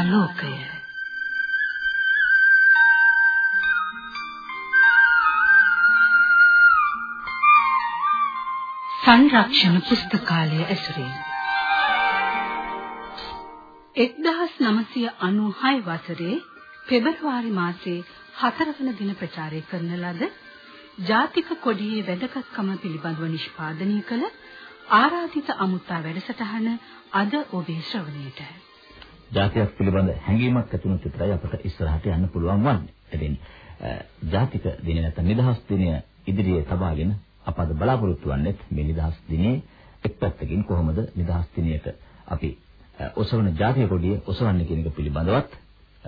පුනරාලෝකය සංරක්ෂණ පුස්තකාලය ඇසුරින් 1996 වසරේ පෙබරවාරි මාසයේ 4 වන දින ප්‍රචාරය කරන ලද ජාතික කොඩියේ වැදගත්කම පිළිබඳව නිෂ්පාදනය කළ ආරාධිත අමුත්තා වැඩසටහන අද ඔබේ ශ්‍රවණයට. ජාතියක් පිළිබඳ හැඟීමක් ඇති වුණු විතරයි අපට ඉස්සරහට යන්න පුළුවන් වන්නේ. එදින ජාතික දිනය නැත්නම් නිදහස් දිනය ඉදිරියේ තබාගෙන අප අද බලාපොරොත්තු වෙන්නේ මේ නිදහස් දිනේ එක් පැත්තකින් කොහොමද නිදහස් දිනයට අපි ඔසවන ජාතික කොඩිය ඔසවන්නේ කියන එක පිළිබඳවත්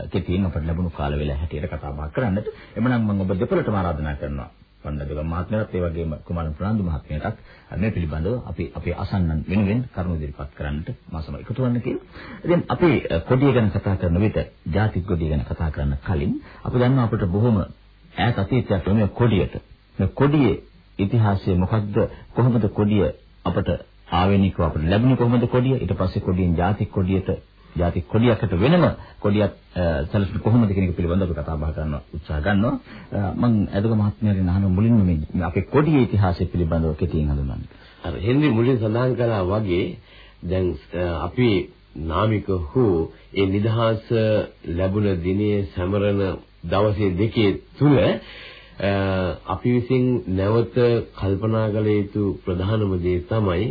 කෙටියෙන් අපට ලැබුණු කාල වේලා හැටියට කතා බහ කරන්නට එමනම් මම ඔබ දෙපළටම ආරාධනා කරනවා වන්දනගම මහත්මයාට ඒ වගේම කුමාර ප්‍රනාන්දු මහත්මයාටත් මේ පිළිබඳව අපි අපේ අසන්නන් වෙනුවෙන් කරුණු ඉදිරිපත් කරන්නට මා සමග එකතු වෙන්න කියලා. ඉතින් අපි කොඩිය ගැන කතා කරන විට ජාතික කොඩිය ගැන කතා කරන්න කලින් අපි දන්නවා අපිට බොහොම ඈත අතීතයක් මේ කොඩියට. මේ කොඩියේ ඉතිහාසය මොකක්ද කොහොමද කොඩිය අපට ආවෙනිකව අපට ලැබුණේ කොහොමද කොඩිය ඊට පස්සේ කොඩියෙන් ජාතික කොඩියට ජාතික කොඩියකට වෙනම කොඩියක් සැලසුම් කොහොමද කියන එක පිළිබඳව අපි කතා බහ කරන්න උත්සාහ ගන්නවා මම අදක මහත්මයාගෙන් අහන මුලින්ම මේ අපේ කොඩියේ ඉතිහාසය පිළිබඳව කෙටියෙන් හඳුන්වන්න. අර හෙන්රි මුලින් සඳහන් කළා වගේ දැන් අපි නාමික හෝ ඒ නිදහස ලැබුණ දිනේ සමරන දවසේ දෙකේ තුල අපි විසින් නැවත කල්පනා කළ යුතු ප්‍රධානම දේ තමයි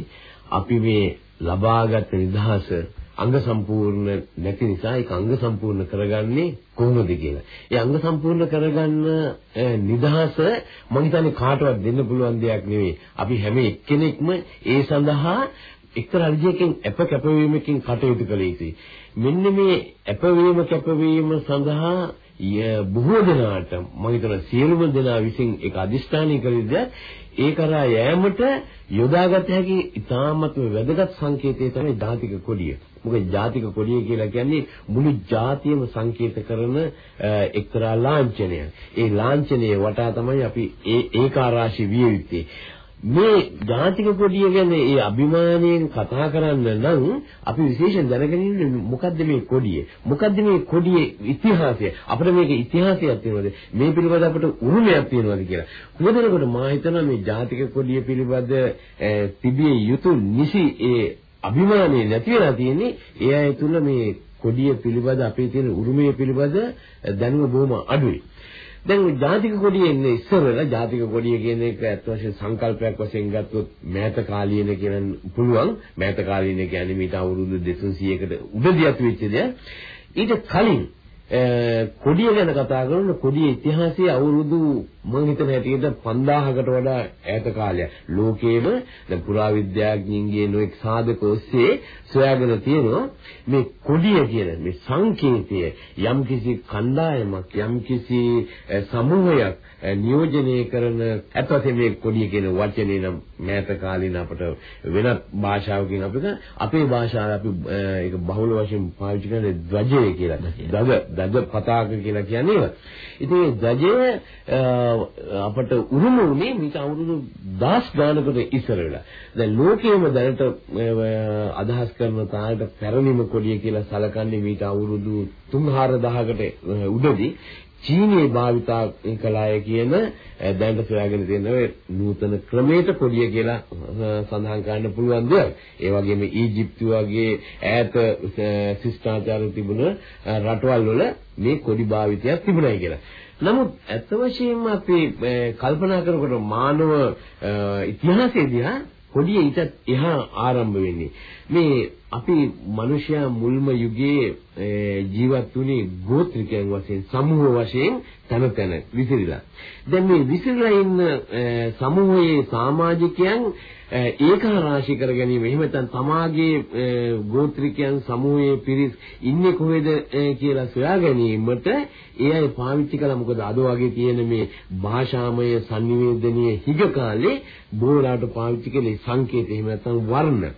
අපි මේ ලබාගත් නිදහස අංග සම්පූර්ණ නැති නිසා ඒක අංග සම්පූර්ණ කරගන්නේ කොහොමද කියලා. ඒ අංග සම්පූර්ණ කරගන්න නිදහස මම හිතන්නේ කාටවත් දෙන්න පුළුවන් දෙයක් නෙවෙයි. අපි හැම එක්කෙනෙක්ම ඒ සඳහා එක්තරා විදියකින් අප කැපවීමකින් කටයුතු කළ යුතුයි. මෙන්න මේ අපවීම කැපවීම සඳහා බොහෝ දෙනාට මම හිතන සියලුම දෙනා විසින් ඒක අදිස්ථානය කළේද ඒ කරා යෑමට යොදාගත හැකි ඉතාමත් වැදගත් සංකේතය තමයි ජාතික කොඩිය. මොකද ජාතික කොඩිය කියලා කියන්නේ මුළු ජාතියම සංකේත කරන එක්තරා ලාංඡනයක්. ඒ ලාංඡනයේ වටා තමයි අපි ඒ ඒකාරාශී විය යුත්තේ. මේ ජාතික කොඩිය ගැන ඒ අභිමානයෙන් කතා කරන්න නම් අපි විශේෂයෙන් දැනගෙන ඉන්න මොකද්ද මේ කොඩිය? මොකද්ද මේ කොඩියේ ඉතිහාසය? අපිට මේක ඉතිහාසයක් තියෙනවද? මේ පිළිබඳ අපිට උරුමයක් තියෙනවද කියලා. කොහොමදනකොට මා හිතනවා මේ ජාතික කොඩිය පිළිබඳ තිබිය යුතු නිසි ඒ අභිමානය නැති වෙලා තියෙන්නේ ඒ අය තුල මේ කොඩිය පිළිබඳ අපේ තියෙන උරුමය පිළිබඳ දැනුම බොහොම අඩුයි. දැන් ජාතික කොඩිය එන්නේ ඉස්සරලා ජාතික කොඩිය කියන එක ඇත්ත වශයෙන් සංකල්පයක් වශයෙන් ගත්තොත් මෑත කාලීන කියන පුළුවන්. මෑත කාලීන කියන්නේ මීට අවුරුදු 200කට උඩදී ඇති වෙච්ච දෙයක්. ඊට කලින් කොඩිය ගැන කතා කරන කොඩියේ ඉතිහාසය අවුරුදු මම හිතන හැටියට 5000කට වඩා ඈත කාලයක්. ලෝකයේම දැන් පුරාවිද්‍යාඥයින්ගේ නොඑක් සාධක ඔස්සේ සොයාගෙන තියෙනවා මේ කොඩිය කියන මේ සංකේතය යම්කිසි කණ්ඩායමක් යම්කිසි සමූහයක් නියෝජනය කරන අත්වසේ මේ කොඩිය කියන වචනේ නම් මෑත කාලින අපට වෙනත් භාෂාවකින් අපිට අපේ භාෂාව අපි ඒක බහුල වශයෙන් පාවිච්චි කරන්නේ ධ්වජය කියලා. ධජ ධජ පතාක කියලා කියන්නේ. ඉතින් ධජය අපට උරුම වුණේ මේක අවුරුදු 10 ගානකට ඉස්සර වෙලා. දැන් ලෝකයේම දැනට අදහස් කරන තාලට පැරණිම කොඩිය කියලා සැලකන්නේ මේක අවුරුදු 3-4000කට උඩදී චීනයේ භාවිතා කළාය කියන දැනට සොයාගෙන තියෙන ඔය නූතන ක්‍රමයට කොඩිය කියලා සඳහන් කරන්න පුළුවන් දෙයක්. ඒ වගේම ඊජිප්තු වගේ ඈත ශිෂ්ටාචාර තිබුණ රටවල් වල මේ කොඩි භාවිතයක් තිබුණයි කියලා. නමුත් ඇත්ත වශයෙන්ම අපි කල්පනා කරනකොට මානව ඉතිහාසයේදී කොඩිය ඊට එහා ආරම්භ වෙන්නේ. මේ අපි මිනිසයා මුල්ම යුගයේ ජීවත් වුණේ ගෝත්‍රිකයන් වශයෙන් සමූහ වශයෙන් තන තන විසිරීලා. දැන් මේ විසිරීලා ඉන්න සමූහයේ සමාජිකයන් ඒකා රාශී කර ගැනීම. එහෙම නැත්නම් තමාගේ ගෝත්‍රිකයන් සමූහයේ පිරිස් ඉන්නේ කොහෙද කියලා සොයා ගැනීමට ඒ අය පාවිච්චි කළා. මොකද අද වගේ තියෙන මේ භාෂාමය sannivedanaye හිග කාලේ බෝලාට පාවිච්චි කළේ සංකේත එහෙම නැත්නම් වර්ණ.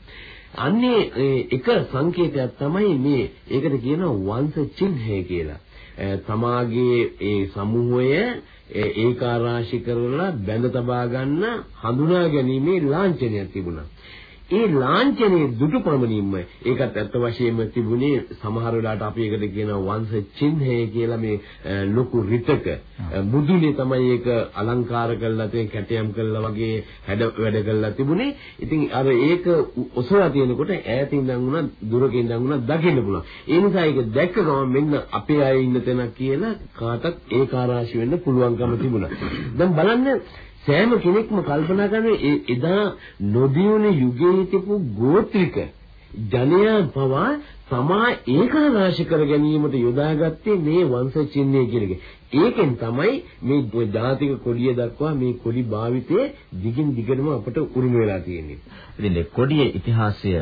අන්නේ එක සංකේතයක් තමයි මේ ඒකට කියනවා වංශ චිහ්නය කියලා. තමාගේ ඒ සමූහය ඒකාරාශි කරලා බැඳ තබා ගන්න හඳුනා ගැනීමේ ලාංඡනයක් තිබුණා. ඒ ලාංඡනයේ දුටු පමණින්ම ඒකත් ඇත්ත වශයෙන්ම තිබුණේ සමහර වෙලාවට අපි ඒකට කියනවා වංශ චිහ්නය කියලා මේ ලොකු රිතක මුදුනේ තමයි ඒක අලංකාර කරලා තියෙන කැටයම් කරලා වගේ හැඩ වැඩ කරලා තිබුණේ. ඉතින් අර ඒක ඔසවලා තියෙනකොට ඈතින් ඉඳන් උනත් දුරකින් ඉඳන් උනත් දකින්න පුළුවන්. ඒ නිසා ඒක දැක්ක ගමන් මෙන්න අපේ අය ඉන්න තැනක් කියලා කාටත් ඒකාරාශි වෙන්න පුළුවන්කම තිබුණා. දැන් බලන්න සෑම කෙනෙක්ම කල්පනා කරන්නේ එදා නොදියුණු යුගයේ හිටපු ගෝත්‍රික ජනයා පවා තමා ඒකානාශ කර ගැනීමට යොදාගත්තේ මේ වංශ චිහ්නය කියන එක. ඒකෙන් තමයි මේ ජාතික කොඩිය දක්වා මේ කොඩි භාවිතයේ දිගින් දිගටම අපට උරුම වෙලා තියෙන්නේ. ඉතින් මේ කොඩියේ ඉතිහාසය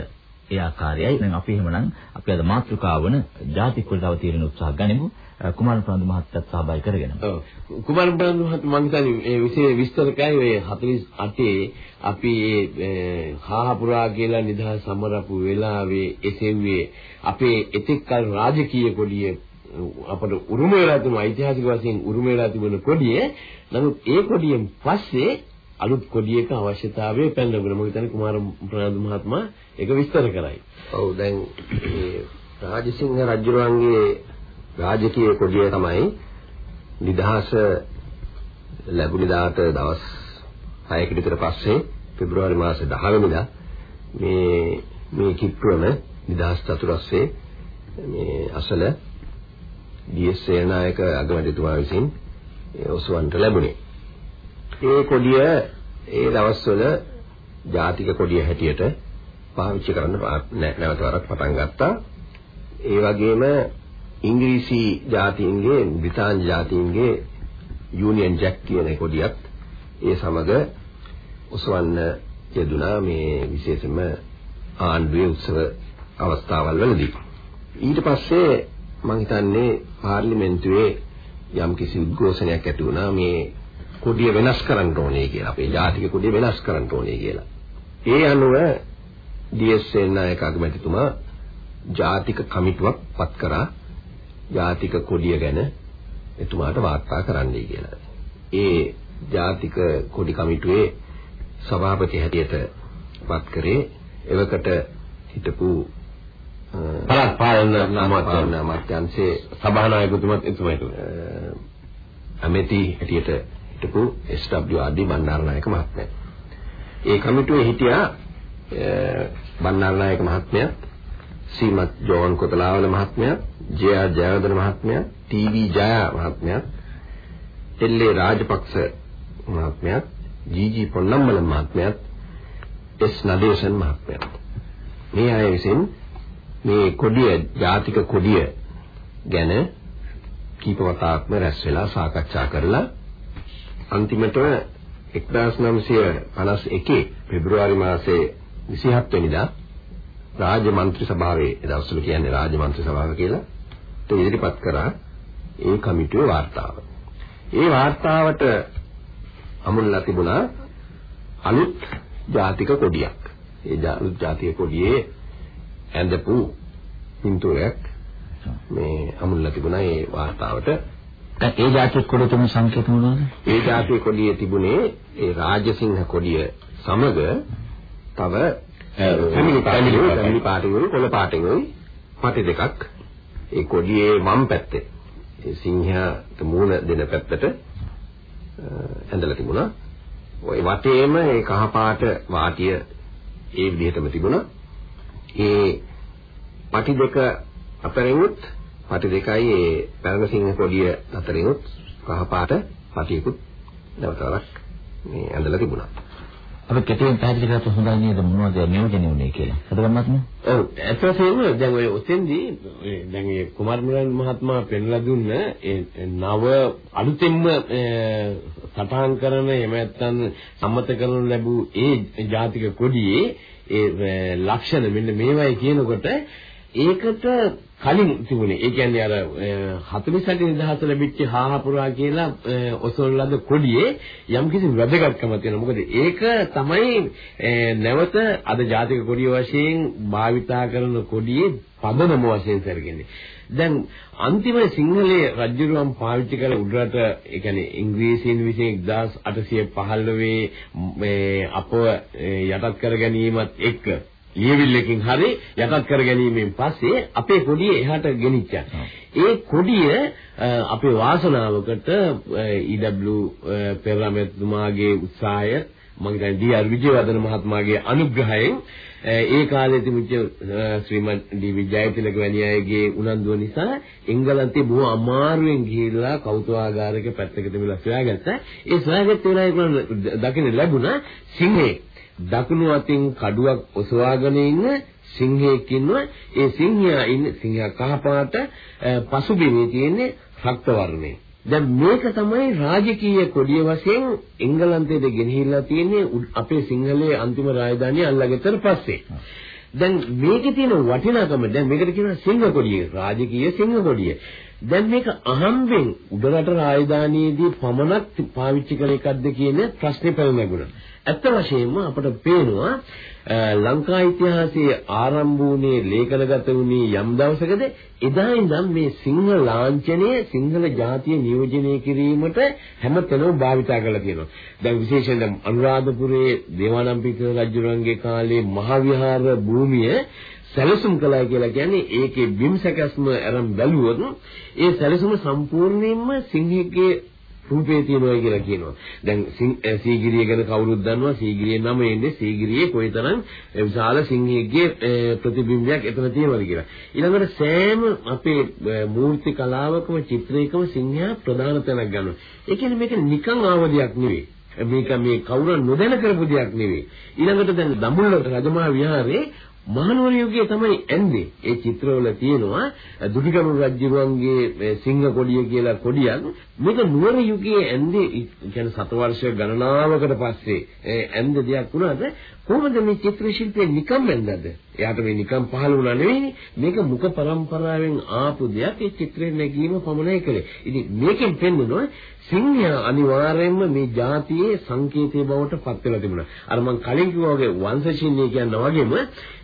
ඒ ආකාරයයි. දැන් අපි එහෙමනම් අපි අද මාතෘකාව වන ජාතික කොඩියව తీරන උත්සාහ ගනිමු. කුමාර ප්‍රනන්දු මහත්තයත් සහභාගී කරගෙන. ඔව්. කුමාර ප්‍රනන්දු මහත්මයා මම හිතන්නේ මේ විශේෂ විස්තරකයි ඔය 48 අපි මේ හාහපුරා කියලා නිදහස් සමරපු වෙලාවේ එසෙව්වේ අපේ එතෙක් කල රාජකීය කොඩිය අපට උරුම වෙලා තිබුණු ඓතිහාසික වශයෙන් උරුම වෙලා තිබුණු කොඩිය නමුත් ඒ කොඩියෙන් පස්සේ අලුත් කොඩියක අවශ්‍යතාවය පැනනගෙන මම හිතන්නේ කුමාර ප්‍රනන්දු මහත්මයා ඒක විස්තර කරයි. ඔව් දැන් මේ රාජසිංහ රජුරන්ගේ රාජකීය කොඩිය තමයි නිදහස ලැබුණ දාට දවස් 6කට විතර පස්සේ පෙබරවාරි මාසේ 10 වෙනිදා මේ මේ කිප්පුවම නිදහස් චතුරස්‍රයේ මේ අසල ඩී.එස්. සේනායක අගමැතිතුමා විසින් ඔසවන්නට ලැබුණේ. ඒ කොඩිය ඒ දවස්වල ජාතික කොඩිය හැටියට පාවිච්චි කරන්න නැවත වරක් පටන් ගත්තා. ඒ වගේම ඉංග්‍රීසි ජාතීන්ගේ බ්‍රිතාන්‍ය ජාතීන්ගේ යූනියන් ජැක් කියන කොඩියත් ඒ සමග ඔසවන්න යෙදුනා මේ විශේෂයෙන්ම ආණ්ඩුවේ උත්සව අවස්ථාවල් වලදී. ඊට පස්සේ මම හිතන්නේ පාර්ලිමේන්තුවේ යම් කිසි උද්ඝෝෂණයක් ඇති වුණා මේ කොඩිය වෙනස් කරන්න ඕනේ කියලා. අපේ ජාතික කොඩිය වෙනස් කරන්න ඕනේ කියලා. ඒ අනුව ඩී.එස්. නායක අගමැතිතුමා ජාතික කමිටුවක් පත් කරා ජාතික කොඩිය ගැන එතුමාට වාර්තා කරන්නයි කියලා. ඒ ජාතික කොඩි කමිටුවේ සභාපති හැටියට පත් කරේ එවකට හිටපු පළාත් පාලන අමාත්‍යංශ අමාත්‍යංශයේ සභානායකතුමත් එතුමාට අමෙති හැටියට හිටපු SWRD බණ්ඩාරනායක මහත්මයා. ඒ කමිටුවේ හිටියා බණ්ඩාරනායක මහත්මයා සීමත් ජෝන් කොතලාවල මහත්මයා ජේ.ආර්. ජයවර්ධන මහත්මයා, ටී.වී. ජයා මහත්මයා, එල්.ඒ. රාජපක්ෂ මහත්මයා, ජී.ජී. පොන්නම්මල මහත්මයා, එස්. නදේශන් මහත්මයා. මේ අය විසින් මේ කොඩිය, ජාතික කොඩිය ගැන කීප වතාවක්ම රැස් වෙලා සාකච්ඡා කරලා අන්තිමට 1951 පෙබරවාරි මාසයේ 27 වෙනිදා රාජ්‍ය මන්ත්‍රී සභාවේ දවස්වල කියන්නේ රාජ්‍ය මන්ත්‍රී සභාව කියලා ට ඉදිරිපත් කරා ඒ කමිටුවේ වාර්තාව. ඒ වාර්තාවට අමුණලා තිබුණා අලුත් ජාතික කොඩියක්. ඒ අලුත් ජාතික කොඩියේ ඇඳපු පින්තූරයක් මේ අමුණලා තිබුණා ඒ වාර්තාවට. ඒ ජාතික කොඩිය තුමු සංකේත මොනවද? ඒ ජාතික කොඩියේ තිබුණේ ඒ රාජසිංහ කොඩිය සමග තව පැමිණි පාටිවල කොළ පාටිවල පටි දෙකක් ඒ කොඩියේ වම් පැත්තේ ඒ සිංහයාට මූණ දෙන පැත්තට ඇඳලා තිබුණා. ওই වටේම ඒ කහපාට වාටිය ඒ විදිහටම තිබුණා. ඒ පටි දෙක අතරිනුත් පටි දෙකයි ඒ පැරණ සිංහ කොඩිය අතරිනුත් කහපාට පටියකුත් නැවතවරක් මේ ඇඳලා තිබුණා. අපි කෙටියෙන් පැහැදිලි කරත් හොඳයි නේද මොනවද නියෝජනය වුනේ කියලා. හදගන්නත් නේ? ඔව්. ඇත්තටම දැන් ඔය ඔතෙන්දී දැන් මේ කුමාර මුරන් මහත්මයා පෙන්ලා දුන්න ඒ නව අලුතෙන්ම සටහන් කරන එහෙම නැත්නම් සම්මත කරනු ලැබූ ඒ ජාතික කොඩියේ ඒ ලක්ෂණ මෙන්න මේවයි කියනකොට ඒකට කලින් තිබුණේ ඒ කියන්නේ අර 48 නිදහස ලැබිච්ච හාහපුරා කියලා ඔසවන ලද කොඩියේ යම්කිසි වැදගත්කමක් තියෙනවා. මොකද ඒක තමයි නැවත අද ජාතික කොඩිය වශයෙන් භාවිතා කරන කොඩියේ පදනම වශයෙන් සැලකෙන්නේ. දැන් අන්තිම සිංහලයේ රජුරුවන් පාවිච්චි කළ උඩරට ඒ කියන්නේ ඉංග්‍රීසීන් විසින් 1815 මේ අපව යටත් කර ගැනීමත් එක්ක ලියවිල්ලකින් හරි යටත් කර ගැනීමෙන් පස්සේ අපේ කොඩිය එහාට ගෙනිච්චා. ඒ කොඩිය අපේ වාසනාවකට ඊ.ඩබ්ලිව් පෙරමැතිතුමාගේ උත්සාහය මම හිතන්නේ ඩී.ආර් විජේවර්ධන මහත්මයාගේ අනුග්‍රහයෙන් ඒ කාලේ තිබිච්ච ශ්‍රීමන් ඩී විජයතිලක වැනි අයගේ උනන්දුව නිසා එංගලන්තේ බොහෝ අමාරුවෙන් ගිහිල්ලා කෞතුකාගාරයක පැත්තක තිබිලා සොයාගත්තා. ඒ සොයාගත්ත වෙලාවේ දකින්න ලැබුණා සිංහේ දකුණු අතින් කඩුවක් ඔසවාගෙන ඉන්න සිංහෙක් ඉන්නවා. ඒ සිංහයා ඉන්නේ සිංහයා කහපාට පසුබිමේ තියෙන්නේ රක්ත වර්ණේ. දැන් මේක තමයි රාජකීය කොඩිය වශයෙන් එංගලන්තයට ගෙනහිල්ලා තියෙන්නේ අපේ සිංහලයේ අන්තිම රාජධානිය අල්ලගත්තට පස්සේ. දැන් මේකේ තියෙන වටිනාකම දැන් මේකට කියනවා සිංහ කොඩිය රාජකීය සිංහ කොඩිය. දැන් මේක අහම්බෙන් උඩරට රාජධානියේදී පමණක් පාවිච්චි කළ එකක්ද කියන ප්‍රශ්නේ පැන නැගුණා. ඇත්ත වශයෙන්ම අපට පේනවා ලංකා ඉතිහාසයේ ආරම්භ වුණේ ලේඛනගත වුණේ යම් දවසකද එදා ඉඳන් මේ සිංහ ලාංඡනය සිංහල ජාතිය නියෝජනය කිරීමට හැමතැනම භාවිතා කරලා තියෙනවා. දැන් විශේෂයෙන් අනුරාධපුරයේ දේවානම්පියතිස්ස රජුරන්ගේ කාලේ මහවිහාර භූමිය සැලසුම් කළා කියලා කියන්නේ ඒකේ බිම් සැකස්ම අරන් බැලුවොත් ඒ සැලසුම සම්පූර්ණයෙන්ම සිංහයේ රූපේ තියෙනවා කියලා කියනවා. දැන් සීගිරිය ගැන කවුරුත් දන්නවා සීගිරියේ නම එන්නේ සීගිරියේ කොයිතරම් විශාල සිංහයේ ප්‍රතිබිම්බයක් එතන තියෙනවද කියලා. ඊළඟට සෑම අපේ මූර්ති කලාවකම චිත්‍රයකම සිංහයා ප්‍රධාන තැනක් ගන්නවා. ඒ කියන්නේ මේක නිකන් ආවදියක් නෙවෙයි. මේක මේ කවුරුන් නොදැන කරපු දෙයක් නෙවෙයි. ඊළඟට දැන් දඹුල්ල රජමහා විහාරයේ මහනුවර යුගයේ තමයි එන්නේ. ඒ චිත්‍රවල තියෙනවා දුටිගමු රජුරුවන්ගේ සිංහ කොඩිය කියලා කොඩියක්. මේක නුවර යුගයේ එන්නේ කියන්නේ සත වර්ෂ ගණනාවකට පස්සේ එන්න දෙයක් වුණාට කොහොමද මේ චිත්‍ර ශිල්පේ නිකම් වෙන්නද? එයාට මේ නිකම් පහළ වුණා නෙවෙයි මේක මුඛ පරම්පරාවෙන් ආපු දෙයක් ඒ චිත්‍රේ නැගීම පමණයි කළේ. ඉතින් මේකෙන් පෙන්වනවා සිංහයා අනිවාර්යයෙන්ම මේ જાතියේ සංකේතයේ බවට පත් වෙලා තිබුණා. අර මම කලින් කිව්වා වගේ වංශ චිහ්නය කියන වගේම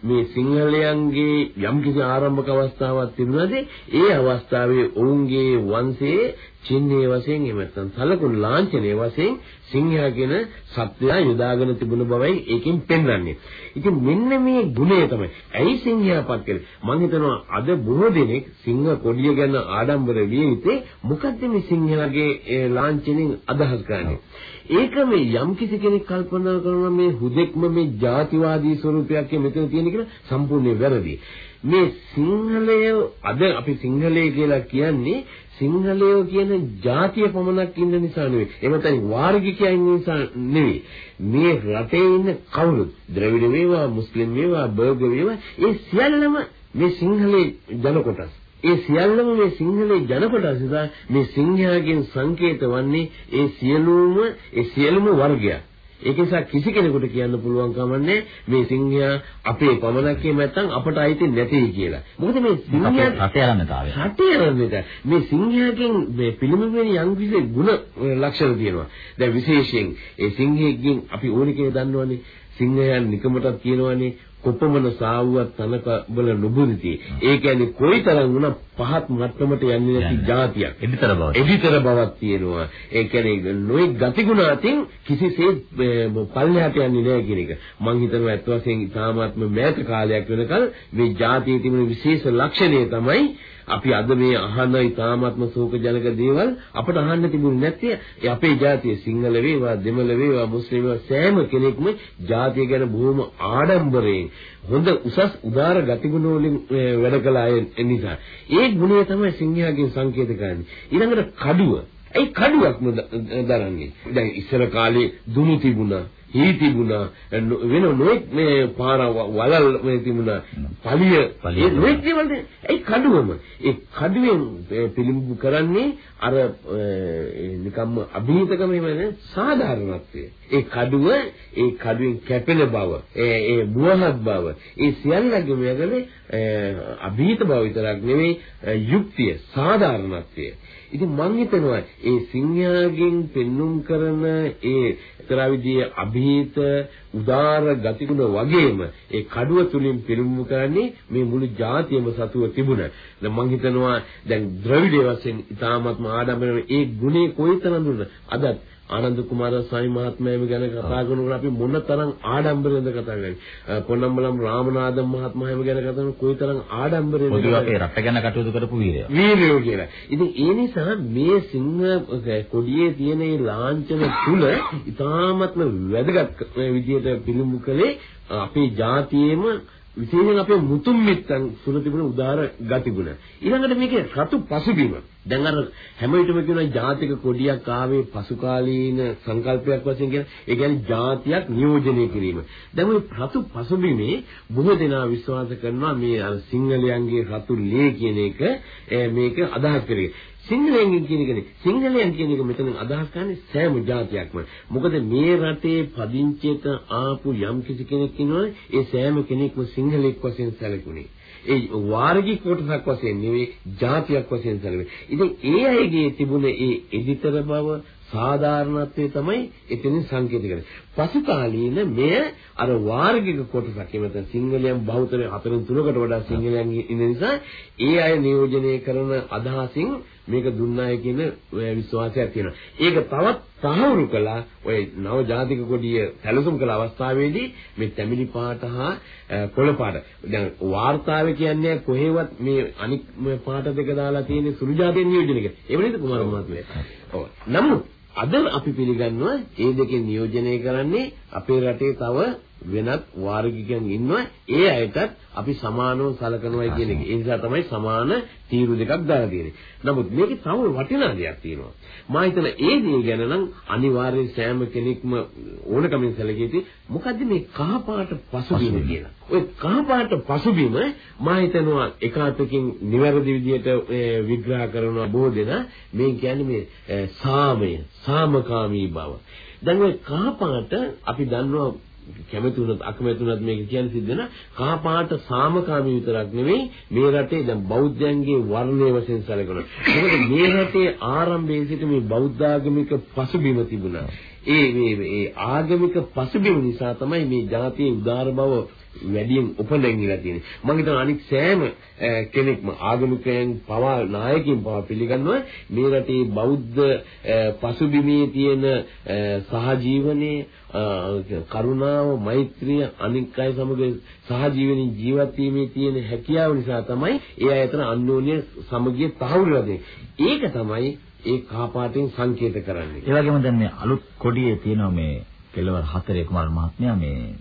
මේ සිංහලයන්ගේ යම්කිසි ආරම්භක අවස්ථාවක් තිබුණාද ඒ අවස්ථාවේ ඔවුන්ගේ වංශයේ චිහ්නයේ වශයෙන් එහෙම නැත්නම් සලකුණු ලාංඡනයේ වශයෙන් සිංහයා කියන සත්‍යය යොදාගෙන තිබුණ බවයි ඒකෙන් පෙන්වන්නේ. ඉතින් මෙන්න මේ ගුණය තමයි. ඇයි සිංහයාපත් කළේ? මම හිතනවා අද බොහෝ දෙනෙක් සිංහ කොඩිය ගැන ආඩම්බර විය යුත්තේ මොකද්ද මේ සිංහයාගේ ලාංඡනෙන් අදහස් කරන්නේ? ඒක මේ යම් කිසි කෙනෙක් කල්පනා කරනවා මේ හුදෙක්ම මේ ಜಾතිවාදී ස්වරූපයක් මෙතන තියෙන කියලා සම්පූර්ණයෙන් වැරදි. මේ සිංහලය අද අපි සිංහලය කියලා කියන්නේ සිංහලයෝ කියන ජාතිය පමණක් ඉන්න නිසා නෙවෙයි. එහෙම නැත්නම් වාර්ගිකයන් ඉන්න නිසා නෙවෙයි. මේ රටේ ඉන්න කවුරුත් ද්‍රවිඩ වේවා, මුස්ලිම් වේවා, බර්ග වේවා, ඒ සියල්ලම මේ සිංහලේ ජන කොටස්. ඒ සියල්ලම මේ සිංහලේ ජන කොටස් නිසා මේ සිංහයාගෙන් සංකේත වන්නේ ඒ සියලුම ඒ සියලුම වර්ගයක්. ඒක නිසා කිසි කෙනෙකුට කියන්න පුළුවන් කමන්නේ මේ සිංහයා අපේ පමණක් නැත්නම් අපට අයිති නැtei කියලා. මොකද මේ සිංහයා රටේ ආරම්භතාවය. රටේ ආරම්භය. මේ සිංහයාගෙන් මේ පිළිමෙන්නේ යම් කිසි ಗುಣ ලක්ෂණ තියෙනවා. දැන් විශේෂයෙන් ඒ සිංහයෙක්ගෙන් අපි ඕන කෙනෙක් දන්නවනේ සිංහයන් නිකමටත් කියනවනේ කොපමණ සාවුවක් තනක බල නොබුරිති. ඒ කියන්නේ කොයිතරම් වුණා පහත් මට්ටමට යන්නේ නැති જાතියක්. එදිතර බව. එදිතර බවක් තියෙනවා. ඒ කියන්නේ නොයි ගතිගුණ අතින් කිසිසේත් පල්ලෙහාට යන්නේ නැහැ කියන එක. මම හිතනවා ඇත්ත වශයෙන් ඉතාමත්ම මෑත කාලයක් වෙනකල් මේ જાතියේ තිබෙන විශේෂ ලක්ෂණය තමයි අපි අද මේ අහන ඉතාමත්ම ශෝක ජනක දේවල් අපට අහන්න තිබුණේ නැත්තේ. ඒ අපේ ජාතිය සිංහල වේවා දෙමළ වේවා මුස්ලිම් වේවා සෑම කෙනෙක්ම ජාතිය ගැන බොහොම ආඩම්බරයෙන් හොඳ උසස් උදාර ගතිගුණ වලින් වැඩ කළ අය නිසා. ඒ ගුණය තමයි සිංහයාගෙන් සංකේත කරන්නේ. ඊළඟට කඩුව. ඒ කඩුවක්ම දරන්නේ? දැන් ඉස්සර කාලේ දුනු තිබුණා. හී තිබුණා. වෙන නොඑක් මේ පාර වලල් මේ තිබුණා. පලිය. ඒ නොඑක් දේවල් ඒ කඩුවම. ඒ කඩුවෙන් පිළිඹු කරන්නේ අර නිකම්ම අභීතකම නෙමෙයි සාධාරණත්වය. ඒ කඩුව ඒ කඩුවෙන් කැපෙන බව ඒ ඒ බුවහත් බව ඒ සියල්ලගේම යගලේ අභීත බව විතරක් නෙවෙයි යුක්තිය සාධාරණත්වය. ඉතින් මම හිතනවා ඒ සිංහයාගෙන් පෙන්눔 කරන ඒ එක්තරා විදිහේ અભීත උදාර ගතිගුණ වගේම ඒ කඩුව තුලින් පිළිඹු කරන්නේ මේ මුළු ජාතියම සතුව තිබුණ. දැන් මම හිතනවා දැන් ද්‍රවිඩ වශයෙන් ඉතාමත්ම ආඩම්බර ඒ ගුණේ කොයිතරම් දුරද අදත් ආනන්ද කුමාරස්වාමි මහත්මයාම ගැන කතා කරනකොට අපි මොන තරම් ආඩම්බරෙන්ද කතා කරන්නේ. පොන්නම්බලම් රාමනාදම් මහත්මයාම ගැන කතා කරනකොට කොයිතරම් ආඩම්බරෙන්ද පොදු අපේ රට ගැන කටයුතු කරපු වීරයෝ. වීරයෝ කියලා. ඉතින් ඒ නිසා මේ සිංහ කොඩියේ තියෙන මේ ලාංඡන තුල ඉතාමත්ම වැදගත් විදියට පිළිඹු කළේ අපේ ජාතියේම විශේෂයෙන් අපේ මුතුන් මිත්තන් තුල තිබුණ උදාර ගතිගුණ. ඊළඟට මේකේ රතු පසුබිම. දැන් අර හැම විටම කියන ජාතික කොඩියක් ආවේ පසු කාලීන සංකල්පයක් වශයෙන් කියන ඒ කියන්නේ ජාතියක් නියෝජනය කිරීම. දැන් ওই රතු පසුබිමේ බොහෝ දෙනා විශ්වාස කරනවා මේ සිංහලයන්ගේ රතු ලේ කියන එක මේක අදහස් කරේ. සිංහලයන් කියන එකනේ සිංහලයන් කියන එක මෙතන අදහස් කරන්නේ සෑම જાතියක්ම. මොකද මේ රටේ පදිංචිත ආපු යම් කිසි කෙනෙක් ඉන්නවනේ ඒ සෑම කෙනෙක්ම සිංහලෙක් වශයෙන් සැලකුණේ. ඒ වාර්ගික කොටසක් වශයෙන් නෙවෙයි જાතියක් වශයෙන් සැලකුණේ. ඉතින් ඒ අයගේ තිබුණ ඒ එදිතර බව සාධාරණත්වයේ තමයි එතනින් සංකේත කරන්නේ. පසු කාලීන මෙය අර වාර්ගික කොටසක් එමෙත සිංහලයන් බහුතර හතරෙන් තුනකට වඩා සිංහලයන් ඉන්න නිසා ඒ අය නියෝජනය කරන අදහසින් මේක දුන්නාය කියන විශ්වාසයක් තියෙනවා. ඒක තවත් සාහවුරු කළා ඔය නව ජාතික කොඩිය සැලසුම් කළ අවස්ථාවේදී මේ තැමිලි පාට හා කොළ පාට. දැන් වාර්තාවේ කියන්නේ කොහෙවත් මේ අනික් පාට දෙක දාලා තියෙන සුළු ජාතිය නියෝජනය කියලා. ඒ වෙලෙද කුමාර මහත්මයා. ඔව්. නමුත් අද අපි පිළිගන්නවා ඒ දෙකෙන් නියෝජනය කරන්නේ අපේ රටේ තව වෙනත් වාර්ගිකයන් ඉන්නවා ඒ අයටත් අපි සමානව සලකනවා කියන එක. ඒ නිසා තමයි සමාන තීරු දෙකක් දාලා තියෙන්නේ. නමුත් මේකේ තව වටිනා දෙයක් තියෙනවා. මා හිතන ඒ දේ ගැන නම් අනිවාර්යෙන් සෑම කෙනෙක්ම ඕනකමින් සැලකෙති. මොකද්ද මේ කහපාට පසුබිම කියලා. ඔය කහපාට පසුබිම මා හිතනවා එකාතකින් නිවැරදි විදිහට විග්‍රහ කරනවා බොහෝ දෙනා මේ කියන්නේ මේ සාමය, සාමකාමී බව. දැන් ඔය කහපාට අපි දන්නවා කැමති වුණත් අකමැති වුණත් මේක කියන්න සිද්ධ වෙන කහපාට සාමකාමී විතරක් නෙවෙයි මේ රටේ දැන් බෞද්ධයන්ගේ වර්ණයේ වශයෙන් සැලකෙනවා. මොකද මේ රටේ ආරම්භයේ සිට මේ බෞද්ධ ආගමික පසුබිම තිබුණා. ඒ මේ ඒ ආගමික පසුබිම නිසා තමයි මේ ජාතියේ උදාර බව වැඩියෙන් උපලැංගිලා තියෙන්නේ. මම හිතනවා අනික් සෑම කෙනෙක්ම ආගමිකයන් පවා නායකයින් පවා පිළිගන්නවා මේ රටේ බෞද්ධ පසුබිමේ තියෙන සහජීවනයේ කරුණාව මෛත්‍රිය අනික් අය සමග සහජීවනින් ජීවත් වීමේ තියෙන හැකියාව නිසා තමයි ඒ අය අතර අන්‍යෝන්‍ය සමගිය තහවුරු වෙන්නේ. ඒක තමයි ඒ කහපාටින් සංකේත කරන්නේ. ඒ වගේම දැන් මේ අලුත් කොඩියේ තියෙන මේ කෙලවර හතරේ කුමාර මහත්මයා මේ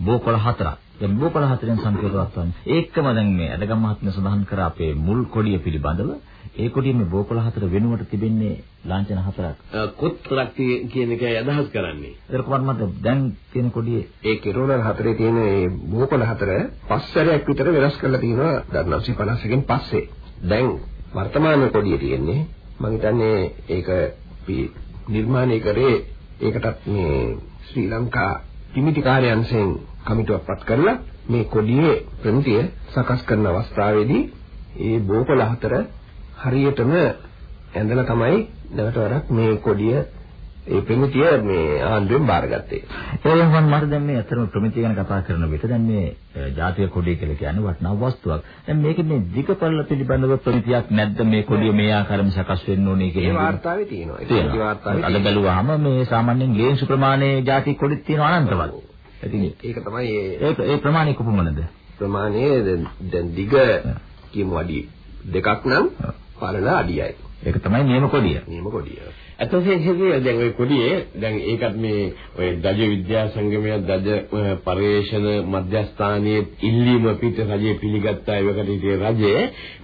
බෝකොළ හතරක්. දැන් බෝකොළ හතරෙන් සංකේතවත් වන්නේ. ඒකම දැන් මේ අදගම් මහත්මයා සඳහන් කර අපේ මුල් කොඩිය පිළිබඳව ඒ කොටියේ මේ බෝකොළ හතර වෙනුවට තිබෙන්නේ ලාංඡන හතරක්. කොත් හතරක් කියන එකයි අදහස් කරන්නේ. ඒක කොහොමද දැන් තියෙන කොටියේ ඒ කෙරෝලර් හතරේ තියෙන මේ බෝකොළ හතර පස්සරයක් විතර වෙනස් කරලා තියෙනවා 1950කින් පස්සේ. දැන් වර්තමාන කොටියේ තියෙන්නේ මම හිතන්නේ ඒක නිර්මාණය කරේ ඒකටත් මේ ශ්‍රී ලංකා පිමිති කාර්යාංශයෙන් කමිටුවක් පත් කරලා මේ කොඩියේ ප්‍රමිතිය සකස් කරන අවස්ථාවේදී ඒ බෝකොළ හතර හරියටම ඇඳලා තමයි නැවත වරක් මේ කොඩිය ඒ ප්‍රමිතිය මේ ආණ්ඩුවෙන් බාරගත්තේ. ඒ වගේම මට දැන් මේ අතරම ප්‍රමිතිය ගැන කතා කරන විට දැන් මේ ජාතිය කොඩිය කියලා කියන්නේ වටිනා වස්තුවක්. දැන් මේකේ මේ දිගපල්ල පිළිබඳව ප්‍රමිතියක් නැද්ද මේ කොඩිය මේ ආකාරයෙන් සකස් වෙන්න ඕනේ කියලා? ඒ වාර්තාවේ තියෙනවා. ඒක වාර්තාවේ. අද බැලුවාම මේ සාමාන්‍යයෙන් ගේන්සු ප්‍රමාණයේ ජාති කොඩිත් තියෙනවා අනන්තවත්. ඉතින් ඒක තමයි ඒ ඒ ප්‍රමාණය කොපමණද? ප්‍රමාණය දැන් දිග කියමු අඩි දෙකක් නම් පළල අඩියයි. ඒක තමයි නියම කොඩිය. නියම කොඩිය. ඇත්තටම දැන් ওই කොඩියේ දැන් ඒකත් මේ ඔය දජ විද්‍යා සංගමය දජ පරිශන මධ්‍යස්ථානයේ ඉල්ලීම පිට රජය පිළිගත්තා. ඒකට හිටියේ රජය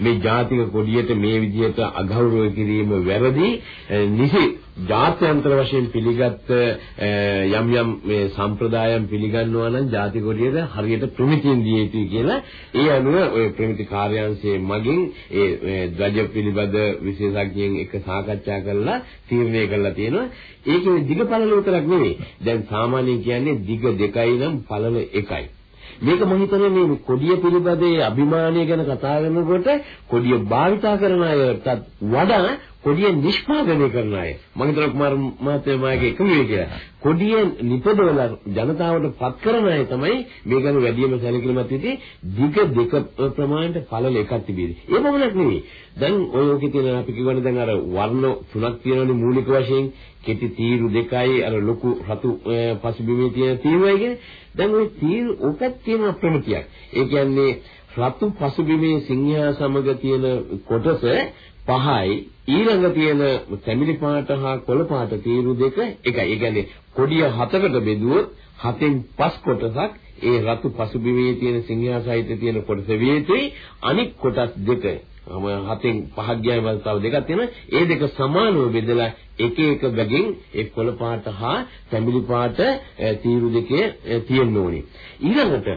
මේ ජාතික කොඩියට මේ විදිහට අගෞරව කිරීම වැරදි. නිසි ජාත්‍යන්තර වශයෙන් පිළිගත් යම් යම් මේ සම්ප්‍රදායම් පිළිගන්නවා නම් ජාතික කොඩියට හරියට ප්‍රමිතියෙන් දිය යුතුයි කියලා. ඒ අනුව ඔය ප්‍රමිති කාර්යාංශයේ මගින් ඒ ධ්වජ පිළිබඳ විශේෂඥයන් එක්ක සාකච්ඡා කරලා තීරණය කරලා තියෙනවා. ඒකේ දිග පළල විතරක් නෙවෙයි. දැන් සාමාන්‍යයෙන් කියන්නේ දිග දෙකයි නම් පළල එකයි. මේක මම හිතන්නේ මේ කොඩිය පිළිබඳේ අභිමානය ගැන කතා කරනකොට කොඩිය භාවිතා කරන අයටත් වඩා කොඩිය නිෂ්පාදනය කරන අය මම හිතනවා කුමාර මහත්තයා මාගේ එකම වේ කියලා. කොඩිය නිපදවලා ජනතාවට පත් කරන අය තමයි මේ ගැන වැඩිම සැලකිලිමත් වෙති දිග දෙක ප්‍රමාණයට පළල එකක් තිබෙන්නේ. ඒ පමණක් නෙවෙයි. දැන් ඔය ඔකේ තියෙන අපි කියවනේ දැන් අර වර්ණ තුනක් තියෙනවනේ මූලික වශයෙන් කෙටි තීරු දෙකයි අර ලොකු රතු පසුබිමේ තියෙන තීරුවයි කියන්නේ. දැන් ওই තීරු ඔකත් තියෙන ප්‍රමිතියක්. ඒ කියන්නේ රතු පසුබිමේ සිංහයා සමග තියෙන කොටස පහයි ඊළඟ තියෙන තැඹිලි පාට හා කොළ පාට තීරු දෙක එකයි. ඒ කියන්නේ කොඩිය හතකට බෙදුවොත් හතෙන් පස් කොටසක් ඒ රතු පසුබිමේ තියෙන සිංහයා සහිත තියෙන කොටස වේතුයි අනික් කොටස් දෙක හතෙන් පහක් ගියාම තව දෙකක් තියෙනවා. ඒ දෙක සමානව බෙදලා එක එක බැගින් ඒ කොළ පාට හා තැඹිලි පාට තීරු දෙකේ තියෙන්න ඕනේ. ඊළඟට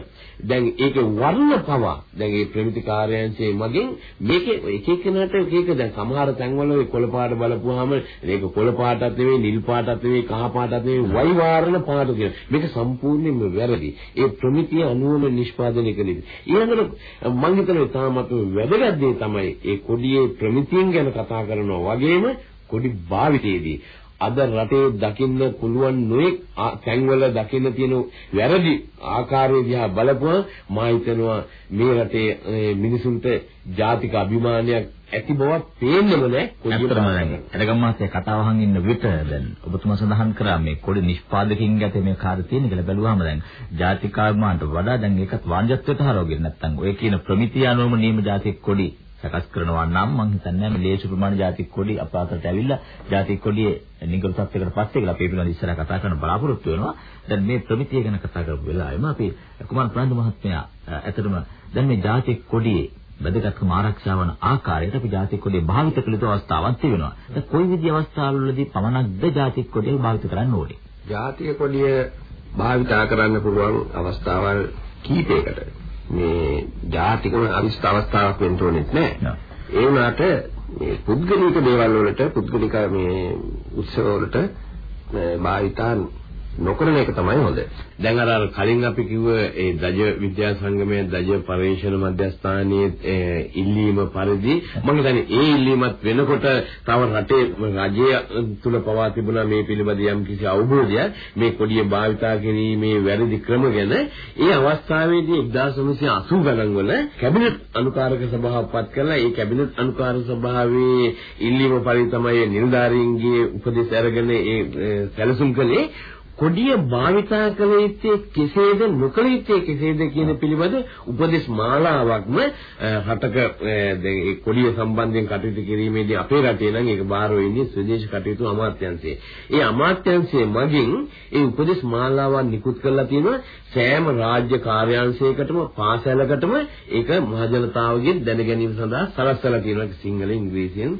දැන් ඒකේ වර්ණ පවා දැන් මේ ප්‍රමිති කාර්යාංශයේ මගින් මේකේ එක එකනට එක එක දැන් සමහර තැන්වල ඒ කොළ පාට බලපුවාම මේක කොළ පාටක් නෙවෙයි නිල් පාටක් නෙවෙයි කහ පාටක් නෙවෙයි වයි වාරණ පාට කියන මේක සම්පූර්ණයෙන්ම වැරදි ඒ ප්‍රමිතිය අනුවම නිෂ්පාදනය කළේ ඊළඟට මම හිතනවා තාමත් වැදගත් දේ තමයි ඒ කොඩියේ ප්‍රමිතියෙන් ගැන කතා කරනවා වගේම කොඩි භාවිතයේදී අද රටේ දකින්න පුළුවන් නොඑක් තැන්වල දකින්න තියෙන වැරදි ආකාරය දිහා බලපුවා මා හිතනවා මේ රටේ මිනිසුන්ට ජාතික අභිමානයක් ඇති බවක් පේන්නම නෑ කොහොමද දැන් එදගම් මාසේ කතාව අහන් ඉන්න විට දැන් ඔබතුමා සඳහන් කරා මේ කොඩි නිෂ්පාදකින් ගැතේ මේ කාර්ය තියෙන කියලා බැලුවාම දැන් ජාතික අභිමානට වඩා දැන් ඒකත් වාණ්‍යත්වයට හරවගෙන නැත්නම් ඔය කියන ප්‍රමිතිය අනුවම නියම ජාතික කොඩි සකස් කරනවා නම් මම හිතන්නේ මේ ලේසු ප්‍රමාණ ජාතික කොඩි අප අතරට ඇවිල්ලා ජාතික කොඩියේ නිගරු තත්යකට පස්සේ කියලා අපි පිළිබඳව ඉස්සරහ කතා කරන්න බලාපොරොත්තු වෙනවා. දැන් මේ ප්‍රමිතිය ගැන කතා කරපු වෙලාවෙම අපි කුමාර ප්‍රාන්දු මහත්මයා ඇත්තටම දැන් මේ ජාතික කොඩියේ වැදගත්කම ආරක්ෂා වන ආකාරයට අපි ජාතික කොඩිය භාවිත කළ යුතු අවස්ථාවක් තිබෙනවා. දැන් කොයි විදි අවස්ථාවලදී පමණක්ද ජාතික කොඩිය භාවිත කරන්න ඕනේ? ජාතික කොඩිය භාවිතා කරන්න පුළුවන් අවස්ථාවල් කීපයකට මේ ජාතිකම අවිස්ත අවස්ථාවක් වෙන්න ඕනෙත් නෑ. ඒ වුණාට මේ පුද්ගලික දේවල් වලට පුද්ගලික මේ උත්සව වලට භාවිතා නොකරන එක තමයි හොඳ. දැන් අර අර කලින් අපි කිව්ව ඒ දජ විද්‍යා සංගමයේ දජ පරිශන මධ්‍යස්ථානයේ ඉල්ලීම පරිදි මම හිතන්නේ ඒ ඉල්ලීමත් වෙනකොට තව රටේ රජය තුල පවා තිබුණා මේ පිළිබඳ යම් කිසි අවබෝධයක් මේ කොඩිය භාවිතා කිරීමේ වැරදි ක්‍රම ගැන ඒ අවස්ථාවේදී 1980 ගණන් වල කැබිනට් අනුකාරක සභාවක් පත් කරලා ඒ කැබිනට් අනුකාරක සභාවේ ඉල්ලීම පරිදි තමයි නිලධාරීන්ගේ උපදෙස් අරගෙන ඒ සැලසුම් කළේ කොඩිය භාවිතා කළ යුත්තේ කෙසේද නොකළ යුත්තේ කෙසේද කියන පිළිබඳ උපදෙස් මාලාවක්ම රටක ඒ කොඩිය සම්බන්ධයෙන් කටයුතු කිරීමේදී අපේ රටේ නම් ඒක බාර වෙන්නේ ස්වදේශ කටයුතු අමාත්‍යාංශය. ඒ අමාත්‍යාංශයේ මගින් ඒ උපදෙස් මාලාවක් නිකුත් කරලා තියෙනවා සෑම රාජ්‍ය කාර්යාංශයකටම පාසලකටම ඒක මහජනතාවගෙන් දැන ගැනීම සඳහා සලස්සලා තියෙනවා සිංහල ඉංග්‍රීසියෙන්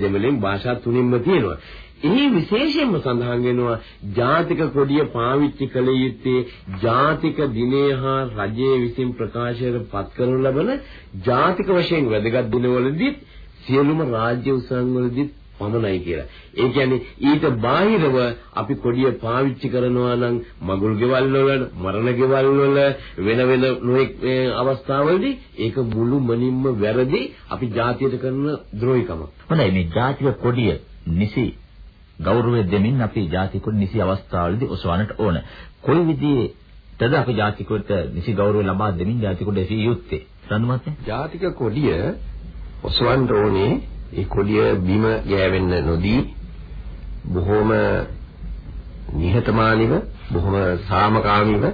දෙමළෙන් භාෂා තුනින්ම තියෙනවා. එහි විශේෂයෙන්ම සඳහන් වෙනවා ජාතික කොඩිය පාවිච්චි කළ යුත්තේ ජාතික දිනය හා රජයේ විසින් ප්‍රකාශයට පත් කරනු ලබන ජාතික වශයෙන් වැදගත් දිනවලදී සියලුම රාජ්‍ය උත්සවවලදී පමණයි කියලා. ඒ කියන්නේ ඊට බාහිරව අපි කොඩිය පාවිච්චි කරනවා නම් මගුල් ගෙවල් වල, මරණ ගෙවල් වල වෙන වෙන නොඑක් අවස්ථාවලදී ඒක මුළු මනින්ම වැරදි අපි ජාතියට කරන ද්‍රෝහිකමක්. හොඳයි මේ ජාතික කොඩිය නිසි ගෞරවය දෙමින් අපි ජාතිකුට නිසි අවස්ථාවලදී ඔසවන්නට ඕන. කොයි විදිහටද අපි ජාතිකුට නිසි ගෞරවය ලබා දෙමින් ජාතිකුට එසිය යුත්තේ? සම්මත? ජාතික කොඩිය ඔසවන්න ඕනේ ඒ කොඩිය බිම ගෑවෙන්න නොදී බොහොම නිහතමානීව බොහොම සාමකාමීව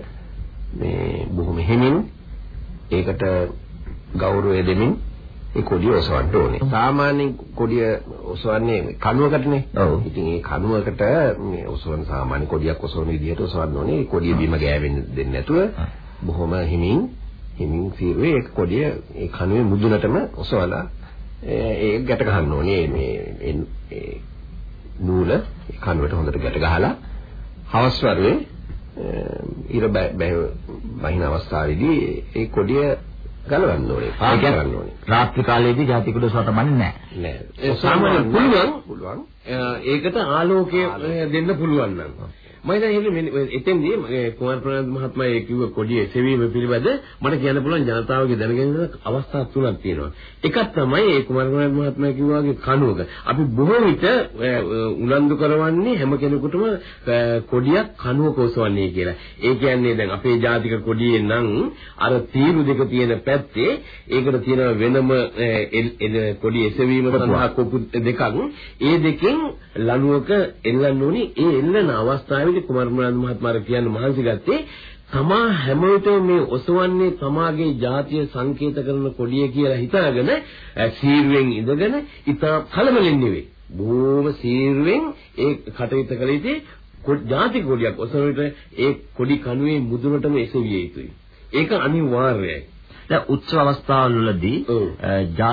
මේ බොහොම හිමින් ඒකට ගෞරවය දෙමින් ඒ කොඩිය ඔසවන්න ඕනේ. සාමාන්‍යයෙන් කොඩිය ඔසවන්නේ කණුවකටනේ. ඔව්. ඉතින් ඒ කණුවකට මේ ඔසවන සාමාන්‍ය කොඩියක් ඔසවන විදිහට ඔසවන්න ඕනේ. ඒ කොඩිය බිම ගෑවෙන්න දෙන්නේ නැතුව බොහොම හිමින් හිමින් සීරුවේ ඒ කොඩිය ඒ කණුවේ මුදුනටම ඔසවලා ඒ ගැට ගන්න ඕනේ. මේ ඒ නූල කණුවට හොඳට ගැට ගහලා හවස් වරුවේ ඉර බැහැ බහින අවස්ථාවේදී ඒ කොඩිය ගලවන්න ඕනේ. පාග කරන්න ඕනේ. රාත්‍රී කාලයේදී ජාති කුඩ සොටමන්නේ නැහැ. නෑ. ඒ සාමාන්‍ය පුළුවන් පුළුවන්. ඒකට ආලෝකය දෙන්න පුළුවන් නම්. මම හිතන්නේ එතෙන්දී කුමාර ප්‍රනාන්දු මහත්මයා කිව්ව කොඩිය සෙවීම පිළිබඳ මට කියන්න පුළුවන් ජනතාවගේ දැනගැනීමේ අවස්ථා තුනක් තියෙනවා. එකක් තමයි ඒ කුමාර ප්‍රනාන්දු මහත්මයා කිව්වාගේ කණුවක. අපි බොහෝ විට උනන්දු කරවන්නේ හැම කෙනෙකුටම කොඩියක් කණුවක ඔසවන්නේ කියලා. ඒ කියන්නේ දැන් අපේ ජාතික කොඩියේ නම් අර තීරු දෙක තියෙන පැත්තේ ඒකට තියෙන වෙනම කොඩිය එසවීම සඳහා කොපු දෙකක්. ඒ දෙකෙන් ලණුවක එල්ලන්න ඕනි. ඒ එල්ලන අවස්ථාවේදී කුමාරමනන්ද මහත්මයාට කියන්න මහන්සි ගත්තේ තමා හැම විටම මේ ඔසවන්නේ තමාගේ ජාතිය සංකේත කරන කොඩිය කියලා හිතාගෙන සීරුවෙන් ඉඳගෙන ඉතා කලබලෙන් නෙවෙයි. බොහොම සීරුවෙන් ඒ කටයුත්ත කළ යුත්තේ ජාතික කොඩියක් ඔසවන විට ඒ කොඩි කණුවේ මුදුනටම එසවිය යුතුයි. ඒක අනිවාර්යයි. දැන් උත්සව අවස්ථාවවලදී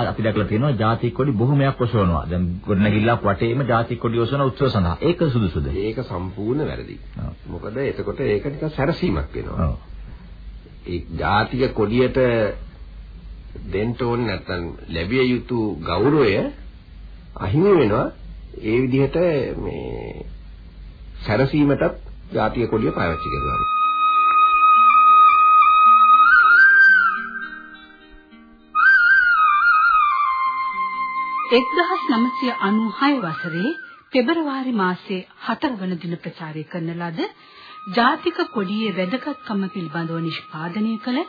අපි දැකලා තියෙනවා ජාතික කොඩි බොහොමයක් ඔසවනවා. දැන් ගොඩනැගිල්ලක් වටේම ජාතික කොඩි ඔසවන උත්සව සඳහා. ඒක සුදුසුද? ඒක සම්පූර්ණ වැරදි. මොකද එතකොට ඒක නිකන් සැරසීමක් වෙනවා. ඒ ජාතික කොඩියට දෙන්න ඕනේ නැත්නම් ලැබිය යුතු ගෞරවය අහිමි වෙනවා. ඒ විදිහට මේ සැරසීමටත් ජාතික කොඩිය පාවිච්චි කරනවා. 1996 වසරේ පෙබරවාරි මාසයේ 4 වන දින ප්‍රචාරය කරන ලද ජාතික කොඩියේ වැදගත්කම පිළිබඳව නිෂ්පාදනය කළ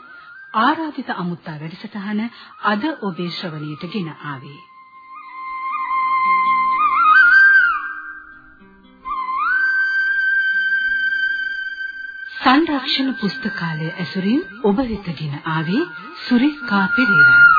ආරාධිත අමුත්තා වැඩසටහන අද ඔබේ ශ්‍රවණයට ගෙන ආවේ. සංරක්ෂණ පුස්තකාලය ඇසුරින් ඔබ වෙත ගෙන ආවේ සුරිකා පෙරේරා